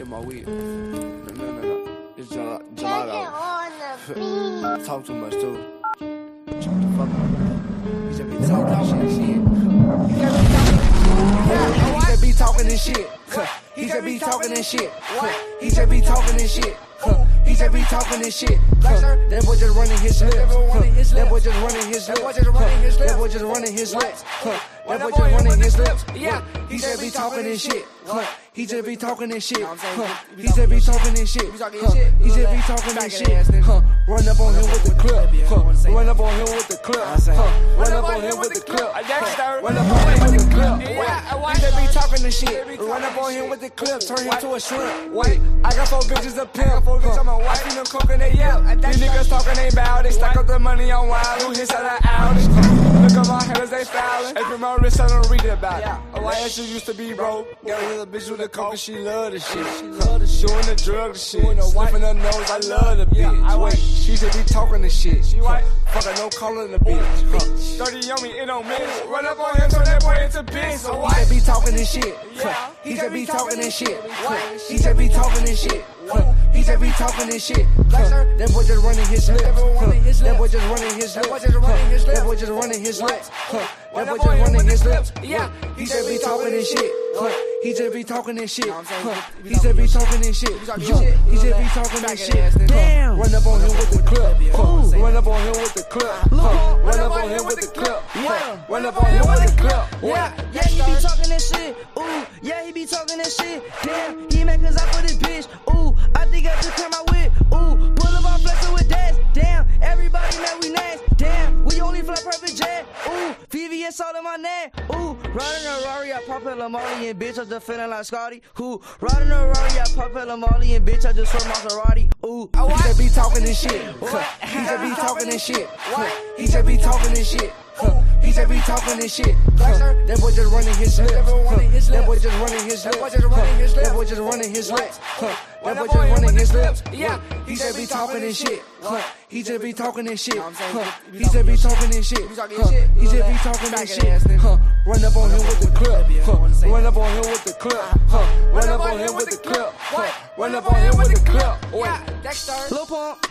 Hit my weed. No, no, no, no. It's gel- gelato. on the beat. Talk too much too. Shut the fuck up. Just be talking shit. He just be talking shit. He just be talking this shit. He just be talking this shit. He just be talking this shit. That boy just running his lips. That boy just running his lips. That boy just running his lips. That boy just running his lips. That boy just running his lips. Yeah, he just be talking this shit. He just be talking this shit. He just be talking this shit. He just be talking this shit. Run up on him with the clip. Run up on him with the clip. Run up on him with the clip. Be shit. Run up on him with the clip. Turn him to a shrimp. Wait, I got four bitches a pimp. Four bitches on my wife. See them coke and they yell. These niggas talking they bout it. Stack up the money on wild. Who hits out of outage? Look at my hands, they fouling. From my wrist, I don't read about it. I actually used to be broke. Got a little bitch with a coke and she love the shit. She love the shit. Doing the drug the shit. Sniffing her nose, I love the bitch. I wait, she should be talking the shit. She white. Fuck her, no calling the bitch. Huh. 30 on me, it don't miss. Run up on him, turn that boy into bitch. Talking this shit. He just be talking this shit. He just be talking this shit. He just be talking this shit. That boy just running his lips. That boy just running his lips. That boy just running his lips. That boy just running his lips. Yeah, he just be talking this shit. He just be talking this shit. He just be talking this shit. He just be talking this shit. Damn. Run up on him with the clip. Run up on him with the clip. Run up on him with the clip. Run up on him with the clip. Yeah, yeah, he be talking that shit. Ooh, yeah, he be talking that shit. Damn, he mad cause I put his bitch. Ooh, I think I just clear my whip. Ooh, pull up on flexing with dash. Damn, everybody know we nasty. Damn, we only fly perfect jet. Ooh, VVS all in my neck. Ooh, riding a Rari, I pop a Lamali and bitch, I just feeling like Scotty. Who riding a Rari, I pop a Lamali and bitch, I just swear Maserati. Ooh, He just be talking this shit. He just be talking this shit. He just be talking this shit. He just be talking this shit. Huh. That boy just running his lips. Huh. That boy just running his lips. Huh. That boy just running his lips. Huh. That boy just running his lips. Yeah, he just be talking this shit. Huh. He just be talking this shit. Huh. He just be talking this shit. Huh. He just be talking this shit. Huh. Run up on him with the clip. Huh. Run up on him with the clip. Huh. Run up on him with the clip. Huh. Run up on him with the clip. Wait. Lil Pump.